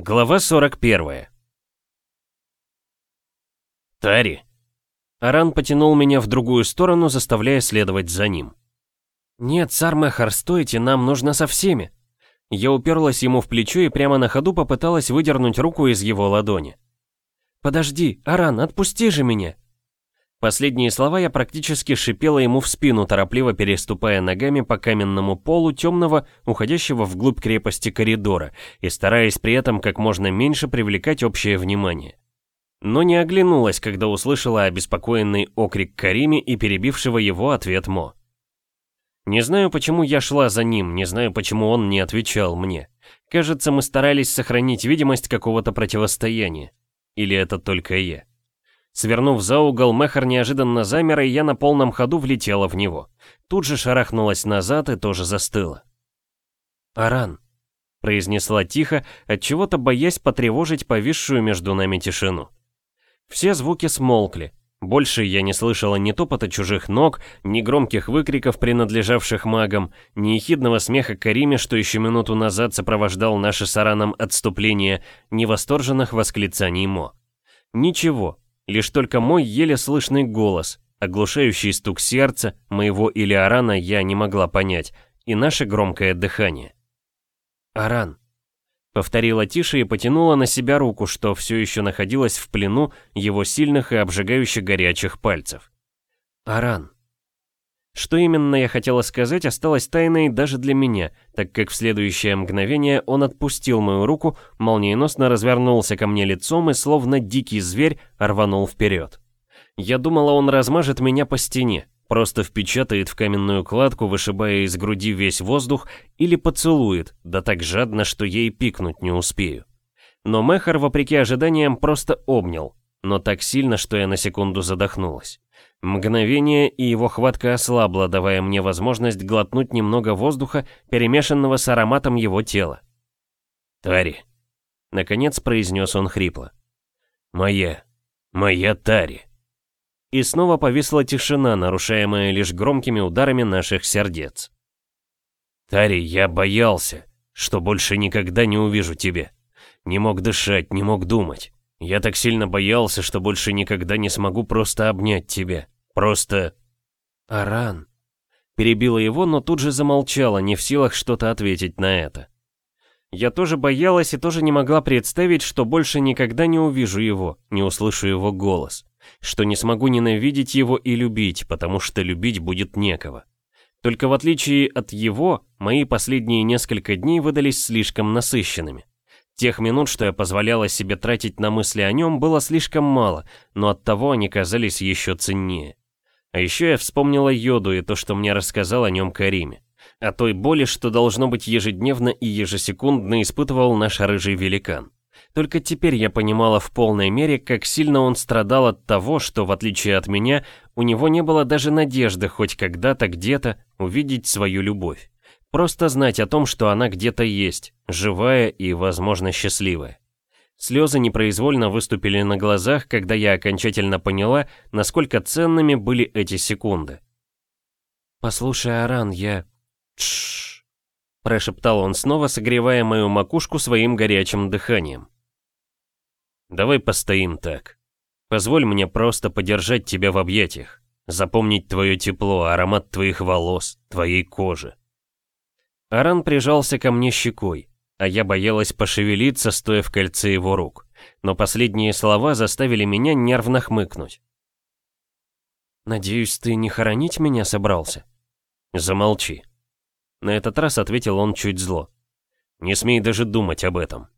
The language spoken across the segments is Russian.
Глава 41 «Тари!» Аран потянул меня в другую сторону, заставляя следовать за ним. «Нет, Сармехар, стойте, нам нужно со всеми!» Я уперлась ему в плечо и прямо на ходу попыталась выдернуть руку из его ладони. «Подожди, Аран, отпусти же меня!» Последние слова я практически шипела ему в спину, торопливо переступая ногами по каменному полу темного, уходящего вглубь крепости коридора, и стараясь при этом как можно меньше привлекать общее внимание. Но не оглянулась, когда услышала обеспокоенный окрик Карими и перебившего его ответ Мо. Не знаю, почему я шла за ним, не знаю, почему он не отвечал мне. Кажется, мы старались сохранить видимость какого-то противостояния. Или это только я? Свернув за угол, Мехар неожиданно замер, и я на полном ходу влетела в него. Тут же шарахнулась назад и тоже застыла. «Аран», — произнесла тихо, отчего-то боясь потревожить повисшую между нами тишину. Все звуки смолкли. Больше я не слышала ни топота чужих ног, ни громких выкриков, принадлежавших магам, ни ехидного смеха Кариме, что еще минуту назад сопровождал наше с Араном отступление, ни восторженных восклицаний Мо. Ничего, Лишь только мой еле слышный голос, оглушающий стук сердца, моего или Арана я не могла понять, и наше громкое дыхание. «Аран», — повторила тише и потянула на себя руку, что все еще находилась в плену его сильных и обжигающих горячих пальцев. «Аран». Что именно я хотела сказать, осталось тайной даже для меня, так как в следующее мгновение он отпустил мою руку, молниеносно развернулся ко мне лицом и словно дикий зверь рванул вперед. Я думала, он размажет меня по стене, просто впечатает в каменную кладку, вышибая из груди весь воздух, или поцелует, да так жадно, что ей пикнуть не успею. Но Мехар, вопреки ожиданиям, просто обнял, но так сильно, что я на секунду задохнулась. Мгновение, и его хватка ослабла, давая мне возможность глотнуть немного воздуха, перемешанного с ароматом его тела. «Тари», — наконец произнес он хрипло. «Моя, моя Тари». И снова повисла тишина, нарушаемая лишь громкими ударами наших сердец. «Тари, я боялся, что больше никогда не увижу тебя. Не мог дышать, не мог думать. Я так сильно боялся, что больше никогда не смогу просто обнять тебя. Просто... Аран. Перебила его, но тут же замолчала, не в силах что-то ответить на это. Я тоже боялась и тоже не могла представить, что больше никогда не увижу его, не услышу его голос. Что не смогу ненавидеть его и любить, потому что любить будет некого. Только в отличие от его, мои последние несколько дней выдались слишком насыщенными. Тех минут, что я позволяла себе тратить на мысли о нем, было слишком мало, но оттого они казались еще ценнее. А еще я вспомнила Йоду и то, что мне рассказал о нем Кариме. О той боли, что должно быть ежедневно и ежесекундно испытывал наш рыжий великан. Только теперь я понимала в полной мере, как сильно он страдал от того, что, в отличие от меня, у него не было даже надежды хоть когда-то где-то увидеть свою любовь. Просто знать о том, что она где-то есть, живая и, возможно, счастливая. Слезы непроизвольно выступили на глазах, когда я окончательно поняла, насколько ценными были эти секунды. «Послушай, Аран, я...» «Тш...» прошептал он снова, согревая мою макушку своим горячим дыханием. «Давай постоим так. Позволь мне просто подержать тебя в объятиях, запомнить твое тепло, аромат твоих волос, твоей кожи. Аран прижался ко мне щекой, а я боялась пошевелиться, стоя в кольце его рук. Но последние слова заставили меня нервно хмыкнуть. «Надеюсь, ты не хоронить меня собрался?» «Замолчи». На этот раз ответил он чуть зло. «Не смей даже думать об этом».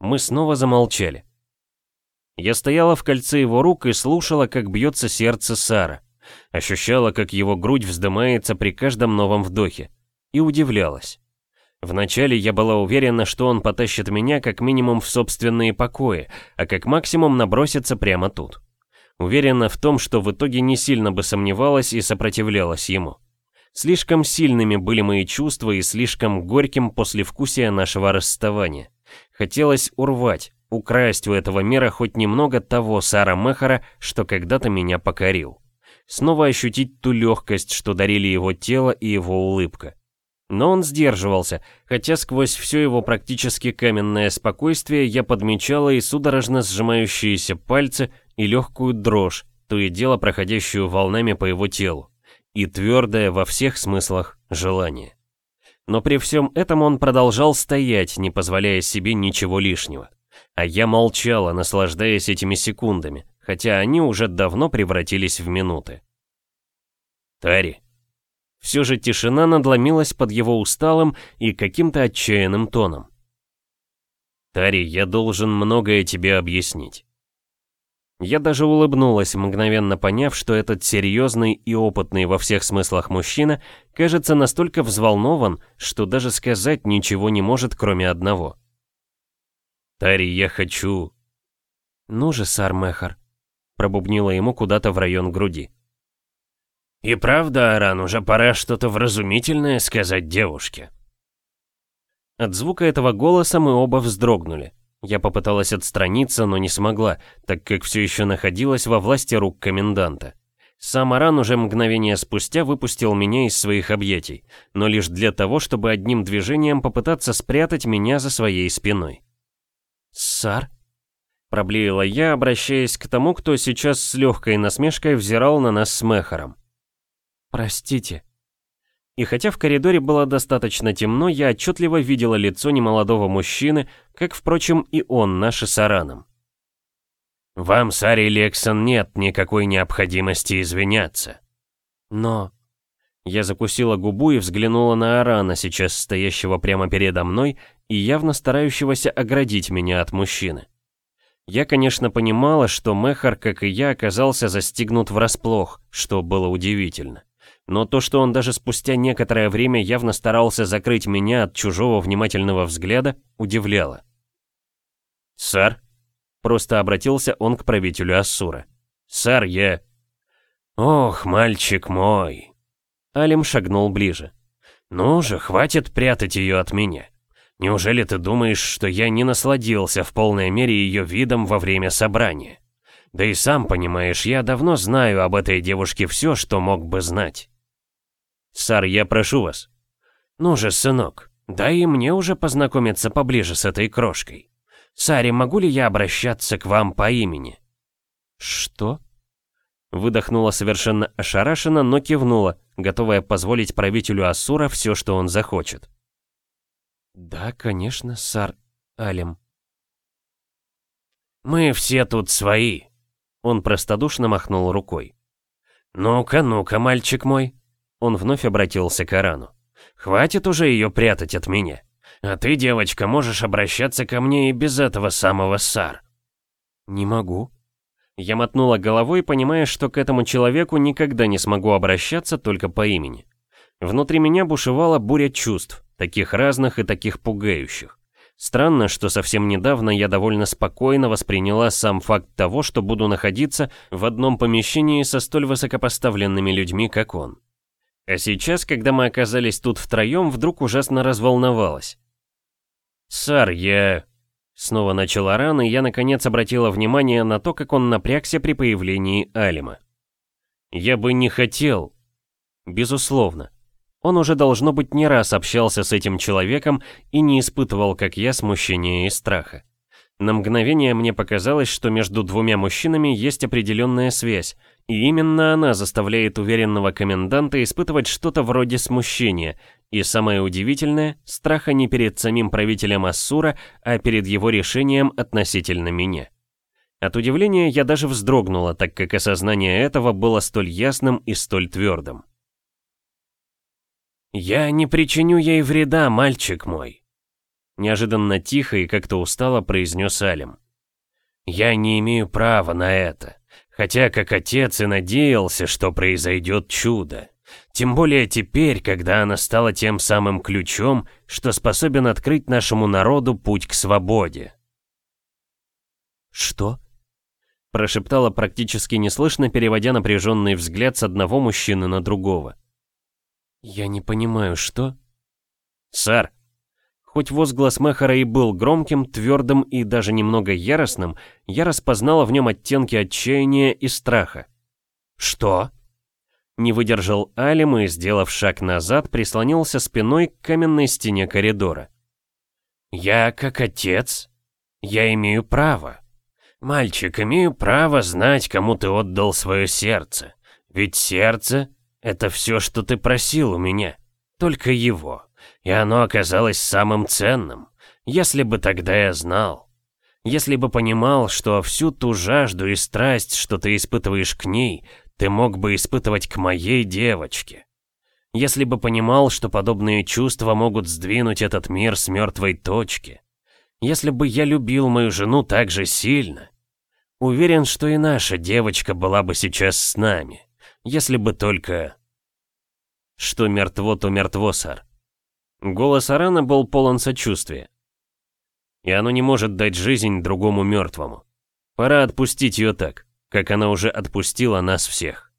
Мы снова замолчали. Я стояла в кольце его рук и слушала, как бьется сердце Сара. Ощущала, как его грудь вздымается при каждом новом вдохе и удивлялась. Вначале я была уверена, что он потащит меня как минимум в собственные покои, а как максимум набросится прямо тут. Уверена в том, что в итоге не сильно бы сомневалась и сопротивлялась ему. Слишком сильными были мои чувства и слишком горьким послевкусие нашего расставания. Хотелось урвать, украсть у этого мира хоть немного того Сара Мехара, что когда-то меня покорил. Снова ощутить ту легкость, что дарили его тело и его улыбка. Но он сдерживался, хотя сквозь все его практически каменное спокойствие я подмечала и судорожно сжимающиеся пальцы, и легкую дрожь, то и дело проходящую волнами по его телу, и твердое во всех смыслах желание. Но при всем этом он продолжал стоять, не позволяя себе ничего лишнего. А я молчала, наслаждаясь этими секундами, хотя они уже давно превратились в минуты. «Тари, все же тишина надломилась под его усталым и каким-то отчаянным тоном. «Тари, я должен многое тебе объяснить». Я даже улыбнулась, мгновенно поняв, что этот серьезный и опытный во всех смыслах мужчина кажется настолько взволнован, что даже сказать ничего не может, кроме одного. «Тари, я хочу...» «Ну же, сар Мехар», — пробубнила ему куда-то в район груди. «И правда, Аран, уже пора что-то вразумительное сказать девушке». От звука этого голоса мы оба вздрогнули. Я попыталась отстраниться, но не смогла, так как все еще находилась во власти рук коменданта. Сам Аран уже мгновение спустя выпустил меня из своих объятий, но лишь для того, чтобы одним движением попытаться спрятать меня за своей спиной. «Сар?» — проблеяла я, обращаясь к тому, кто сейчас с легкой насмешкой взирал на нас с Мехаром. «Простите». И хотя в коридоре было достаточно темно, я отчетливо видела лицо немолодого мужчины, как, впрочем, и он, наши с Араном. «Вам, Сари Лексон, нет никакой необходимости извиняться». «Но...» Я закусила губу и взглянула на Арана, сейчас стоящего прямо передо мной и явно старающегося оградить меня от мужчины. Я, конечно, понимала, что Мехар, как и я, оказался застигнут врасплох, что было удивительно но то, что он даже спустя некоторое время явно старался закрыть меня от чужого внимательного взгляда, удивляло. «Сэр?» — просто обратился он к правителю Ассура. «Сэр, я...» «Ох, мальчик мой!» Алим шагнул ближе. «Ну же, хватит прятать ее от меня. Неужели ты думаешь, что я не насладился в полной мере ее видом во время собрания? Да и сам понимаешь, я давно знаю об этой девушке все, что мог бы знать. «Сар, я прошу вас». «Ну же, сынок, дай и мне уже познакомиться поближе с этой крошкой. Сари, могу ли я обращаться к вам по имени?» «Что?» Выдохнула совершенно ошарашенно, но кивнула, готовая позволить правителю Ассура все, что он захочет. «Да, конечно, сар Алим». «Мы все тут свои», — он простодушно махнул рукой. «Ну-ка, ну-ка, мальчик мой, он вновь обратился к Арану. «Хватит уже ее прятать от меня. А ты, девочка, можешь обращаться ко мне и без этого самого Сар». «Не могу». Я мотнула головой, понимая, что к этому человеку никогда не смогу обращаться только по имени. Внутри меня бушевала буря чувств, таких разных и таких пугающих. Странно, что совсем недавно я довольно спокойно восприняла сам факт того, что буду находиться в одном помещении со столь высокопоставленными людьми, как он. А сейчас, когда мы оказались тут втроем, вдруг ужасно разволновалась. «Сар, я...» Снова начала ран, и я наконец обратила внимание на то, как он напрягся при появлении Алима. «Я бы не хотел...» Безусловно. Он уже, должно быть, не раз общался с этим человеком и не испытывал, как я, смущения и страха. На мгновение мне показалось, что между двумя мужчинами есть определенная связь, и именно она заставляет уверенного коменданта испытывать что-то вроде смущения, и самое удивительное, страха не перед самим правителем Ассура, а перед его решением относительно меня. От удивления я даже вздрогнула, так как осознание этого было столь ясным и столь твердым. «Я не причиню ей вреда, мальчик мой», неожиданно тихо и как-то устало произнес Алим. «Я не имею права на это. Хотя как отец и надеялся, что произойдет чудо. Тем более теперь, когда она стала тем самым ключом, что способен открыть нашему народу путь к свободе. «Что?» Прошептала практически неслышно, переводя напряженный взгляд с одного мужчины на другого. «Я не понимаю, что?» «Сэр, Хоть возглас Мехара и был громким, твердым и даже немного яростным, я распознала в нем оттенки отчаяния и страха. «Что?» Не выдержал Алим и, сделав шаг назад, прислонился спиной к каменной стене коридора. «Я, как отец, я имею право. Мальчик, имею право знать, кому ты отдал свое сердце. Ведь сердце — это все, что ты просил у меня. Только его. И оно оказалось самым ценным. Если бы тогда я знал. Если бы понимал, что всю ту жажду и страсть, что ты испытываешь к ней, ты мог бы испытывать к моей девочке. Если бы понимал, что подобные чувства могут сдвинуть этот мир с мертвой точки. Если бы я любил мою жену так же сильно. Уверен, что и наша девочка была бы сейчас с нами. Если бы только... Что мертво, то мертво, сэр. Голос Арана был полон сочувствия. И оно не может дать жизнь другому мертвому. Пора отпустить ее так как она уже отпустила нас всех.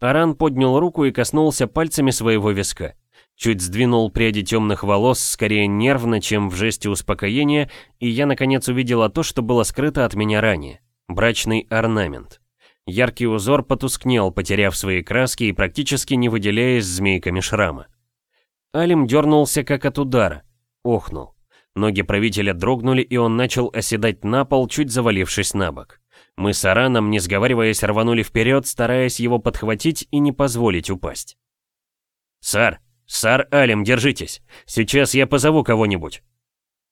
Аран поднял руку и коснулся пальцами своего виска. Чуть сдвинул пряди темных волос, скорее нервно, чем в жесте успокоения, и я наконец увидела то, что было скрыто от меня ранее. Брачный орнамент. Яркий узор потускнел, потеряв свои краски и практически не выделяясь змейками шрама. Алим дернулся как от удара. Охнул. Ноги правителя дрогнули, и он начал оседать на пол, чуть завалившись на бок. Мы с Араном, не сговариваясь, рванули вперед, стараясь его подхватить и не позволить упасть. «Сар! Сар Алим, держитесь! Сейчас я позову кого-нибудь!»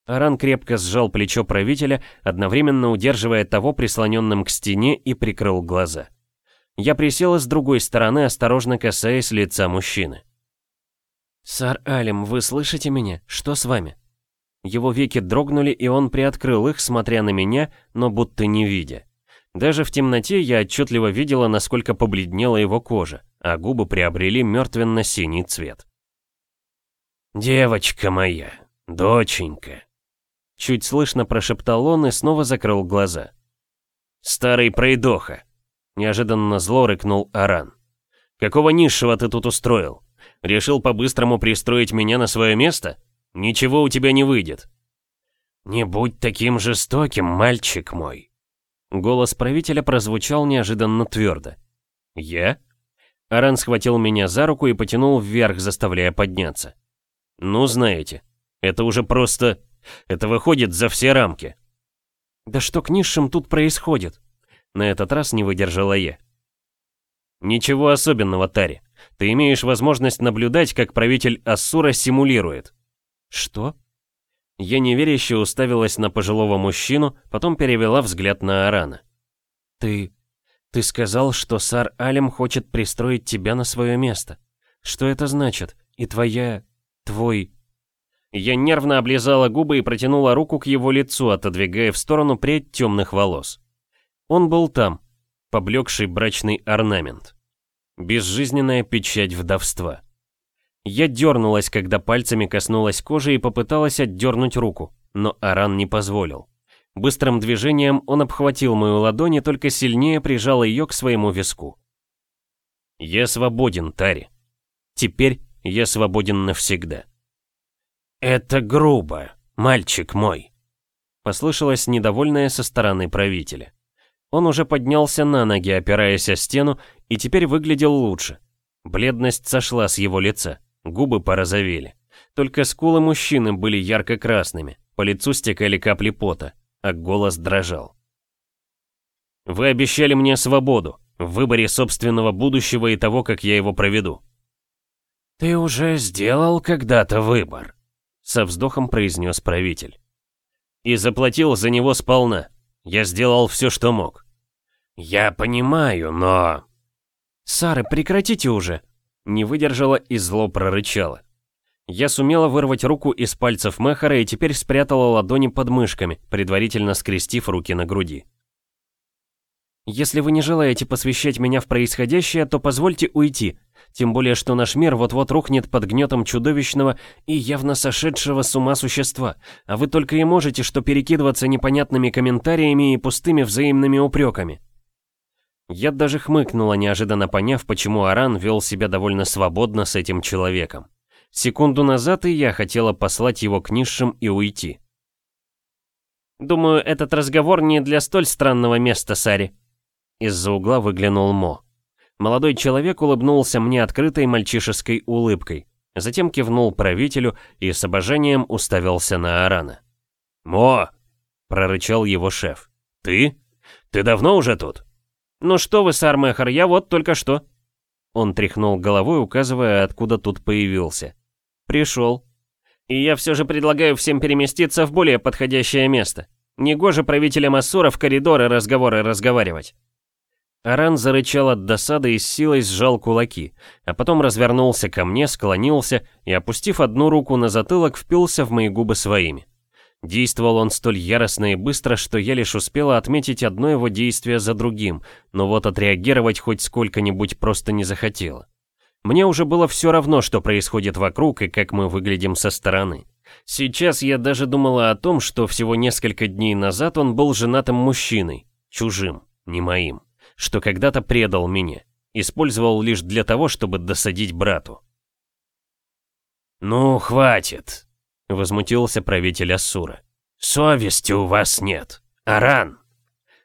Аран крепко сжал плечо правителя, одновременно удерживая того прислоненным к стене и прикрыл глаза. Я присела с другой стороны, осторожно касаясь лица мужчины. «Сар Алим, вы слышите меня? Что с вами?» Его веки дрогнули, и он приоткрыл их, смотря на меня, но будто не видя. Даже в темноте я отчетливо видела, насколько побледнела его кожа, а губы приобрели мертвенно-синий цвет. «Девочка моя, доченька!» Чуть слышно прошептал он и снова закрыл глаза. «Старый пройдоха!» Неожиданно зло рыкнул Аран. «Какого низшего ты тут устроил? Решил по-быстрому пристроить меня на свое место? Ничего у тебя не выйдет!» «Не будь таким жестоким, мальчик мой!» Голос правителя прозвучал неожиданно твердо. «Я?» Аран схватил меня за руку и потянул вверх, заставляя подняться. «Ну, знаете, это уже просто... Это выходит за все рамки». «Да что к низшим тут происходит?» На этот раз не выдержала я. «Ничего особенного, Тари. Ты имеешь возможность наблюдать, как правитель Ассура симулирует». «Что?» Я неверяще уставилась на пожилого мужчину, потом перевела взгляд на Арана. «Ты... ты сказал, что Сар Алим хочет пристроить тебя на свое место. Что это значит? И твоя... твой...» Я нервно облизала губы и протянула руку к его лицу, отодвигая в сторону прядь темных волос. Он был там, поблекший брачный орнамент. Безжизненная печать вдовства. Я дернулась, когда пальцами коснулась кожи и попыталась отдернуть руку, но Аран не позволил. Быстрым движением он обхватил мою ладонь и только сильнее прижал ее к своему виску. «Я свободен, Тари. Теперь я свободен навсегда». «Это грубо, мальчик мой», — послышалось недовольное со стороны правителя. Он уже поднялся на ноги, опираясь о стену, и теперь выглядел лучше. Бледность сошла с его лица. Губы порозовели. Только скулы мужчины были ярко-красными, по лицу стекали капли пота, а голос дрожал. «Вы обещали мне свободу в выборе собственного будущего и того, как я его проведу». «Ты уже сделал когда-то выбор», — со вздохом произнес правитель. «И заплатил за него сполна. Я сделал все, что мог». «Я понимаю, но...» «Сары, прекратите уже!» Не выдержала и зло прорычала. Я сумела вырвать руку из пальцев Мехара и теперь спрятала ладони под мышками, предварительно скрестив руки на груди. «Если вы не желаете посвящать меня в происходящее, то позвольте уйти, тем более что наш мир вот-вот рухнет под гнетом чудовищного и явно сошедшего с ума существа, а вы только и можете что перекидываться непонятными комментариями и пустыми взаимными упреками». Я даже хмыкнула, неожиданно поняв, почему Аран вел себя довольно свободно с этим человеком. Секунду назад и я хотела послать его к низшим и уйти. «Думаю, этот разговор не для столь странного места, Сари». Из-за угла выглянул Мо. Молодой человек улыбнулся мне открытой мальчишеской улыбкой, затем кивнул правителю и с обожанием уставился на Арана. «Мо!» — прорычал его шеф. «Ты? Ты давно уже тут?» «Ну что вы, Сармехар, я вот только что». Он тряхнул головой, указывая, откуда тут появился. «Пришел. И я все же предлагаю всем переместиться в более подходящее место. Негоже правителям Ассура в коридоры разговоры разговаривать». Аран зарычал от досады и с силой сжал кулаки, а потом развернулся ко мне, склонился и, опустив одну руку на затылок, впился в мои губы своими. Действовал он столь яростно и быстро, что я лишь успела отметить одно его действие за другим, но вот отреагировать хоть сколько-нибудь просто не захотела. Мне уже было все равно, что происходит вокруг и как мы выглядим со стороны. Сейчас я даже думала о том, что всего несколько дней назад он был женатым мужчиной, чужим, не моим, что когда-то предал меня, использовал лишь для того, чтобы досадить брату. «Ну, хватит», — возмутился правитель Ассура. «Совести у вас нет. Аран!»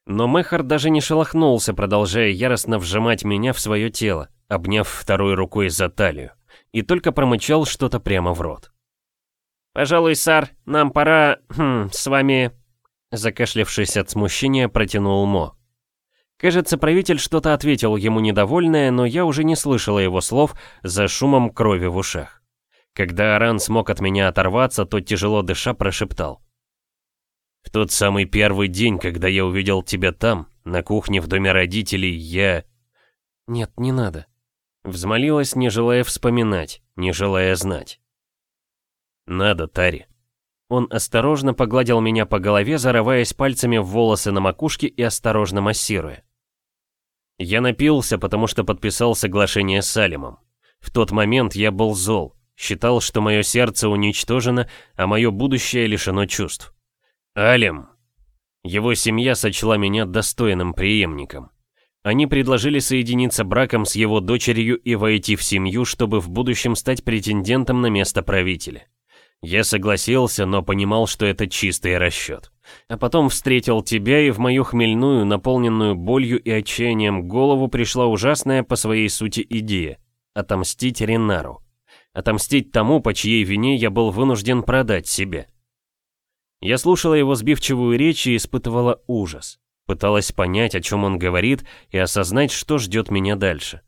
Но Мехар даже не шелохнулся, продолжая яростно вжимать меня в свое тело, обняв второй рукой за талию, и только промычал что-то прямо в рот. «Пожалуй, Сар, нам пора... Хм, с вами...» Закашлявшись от смущения, протянул Мо. Кажется, правитель что-то ответил ему недовольное, но я уже не слышала его слов за шумом крови в ушах. Когда Аран смог от меня оторваться, то тяжело дыша прошептал. «В тот самый первый день, когда я увидел тебя там, на кухне в доме родителей, я...» «Нет, не надо», — взмолилась, не желая вспоминать, не желая знать. «Надо, Тари». Он осторожно погладил меня по голове, зарываясь пальцами в волосы на макушке и осторожно массируя. Я напился, потому что подписал соглашение с Салимом. В тот момент я был зол, считал, что мое сердце уничтожено, а мое будущее лишено чувств. Алим. Его семья сочла меня достойным преемником. Они предложили соединиться браком с его дочерью и войти в семью, чтобы в будущем стать претендентом на место правителя. Я согласился, но понимал, что это чистый расчет. А потом встретил тебя, и в мою хмельную, наполненную болью и отчаянием голову пришла ужасная по своей сути идея — отомстить Ренару. Отомстить тому, по чьей вине я был вынужден продать себе. Я слушала его сбивчивую речь и испытывала ужас. Пыталась понять, о чем он говорит, и осознать, что ждет меня дальше.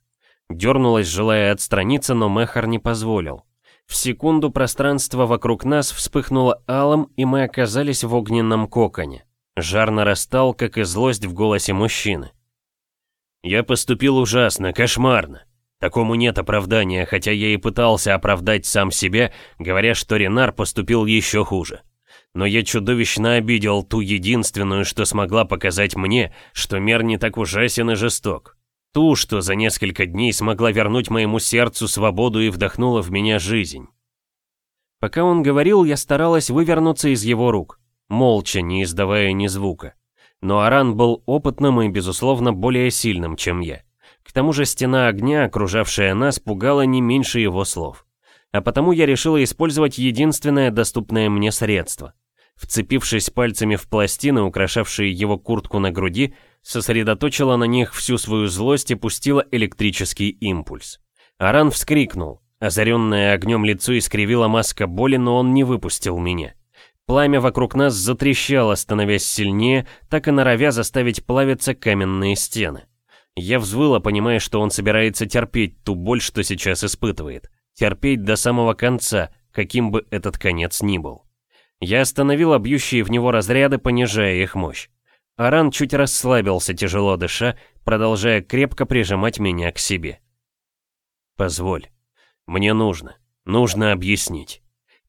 Дернулась, желая отстраниться, но Мехар не позволил. В секунду пространство вокруг нас вспыхнуло алым, и мы оказались в огненном коконе. Жар нарастал, как и злость в голосе мужчины. «Я поступил ужасно, кошмарно. Такому нет оправдания, хотя я и пытался оправдать сам себя, говоря, что Ренар поступил еще хуже. Но я чудовищно обидел ту единственную, что смогла показать мне, что мир не так ужасен и жесток. Ту, что за несколько дней смогла вернуть моему сердцу свободу и вдохнула в меня жизнь. Пока он говорил, я старалась вывернуться из его рук, молча, не издавая ни звука. Но Аран был опытным и, безусловно, более сильным, чем я. К тому же стена огня, окружавшая нас, пугала не меньше его слов. А потому я решила использовать единственное доступное мне средство. Вцепившись пальцами в пластины, украшавшие его куртку на груди, сосредоточила на них всю свою злость и пустила электрический импульс. Аран вскрикнул. Озаренное огнем лицо искривила маска боли, но он не выпустил меня. Пламя вокруг нас затрещало, становясь сильнее, так и норовя заставить плавиться каменные стены. Я взвыла, понимая, что он собирается терпеть ту боль, что сейчас испытывает. Терпеть до самого конца, каким бы этот конец ни был. Я остановила бьющие в него разряды, понижая их мощь. Аран чуть расслабился, тяжело дыша, продолжая крепко прижимать меня к себе. «Позволь. Мне нужно. Нужно объяснить.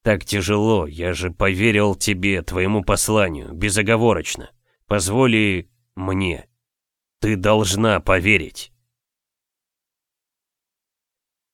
Так тяжело, я же поверил тебе, твоему посланию, безоговорочно. Позволи мне. Ты должна поверить».